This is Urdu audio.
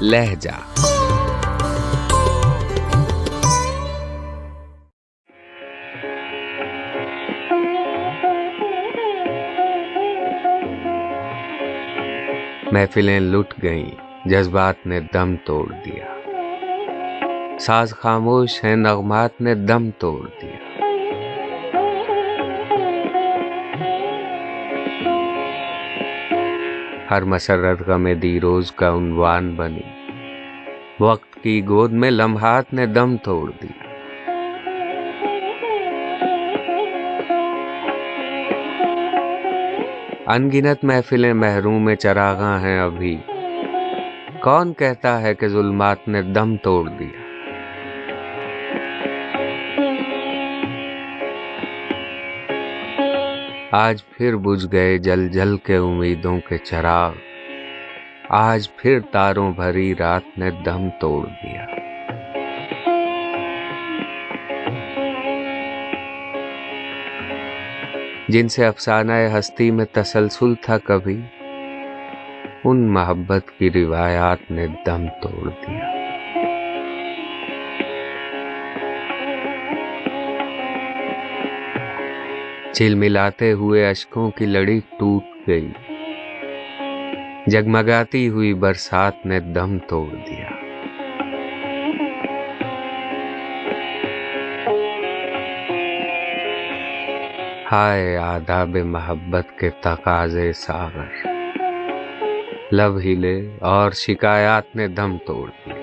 لہجہ۔ محفلیں لٹ گئیں، جذبات نے دم توڑ دیا۔ ساز خاموش ہیں، نغمات نے دم توڑ دیا۔ ہر مسرت کا میں دی روز کا عنوان بنی۔ وقت کی گود میں لمحات نے دم توڑ دیا انگنت محفلیں محروم میں چراغاں ہیں ابھی۔ کون کہتا ہے کہ ظلمات نے دم توڑ دیا؟ آج پھر بجھ گئے جل جل کے امیدوں کے چراغ۔ آج پھر تاروں بھری رات نے دم توڑ دیا۔ جن سے افسانہ ہستی میں تسلسل تھا کبھی، ان محبت کی روایات نے دم توڑ دیا۔ چل ملاتے ہوئے اشکوں کی لڑی ٹوٹ گئی۔ جگمگاتی ہوئی برسات نے دم توڑ دیا۔ ہائے آداب محبت کے تقاضے ساغر۔ لب ہلے اور شکایات نے دم توڑ دیا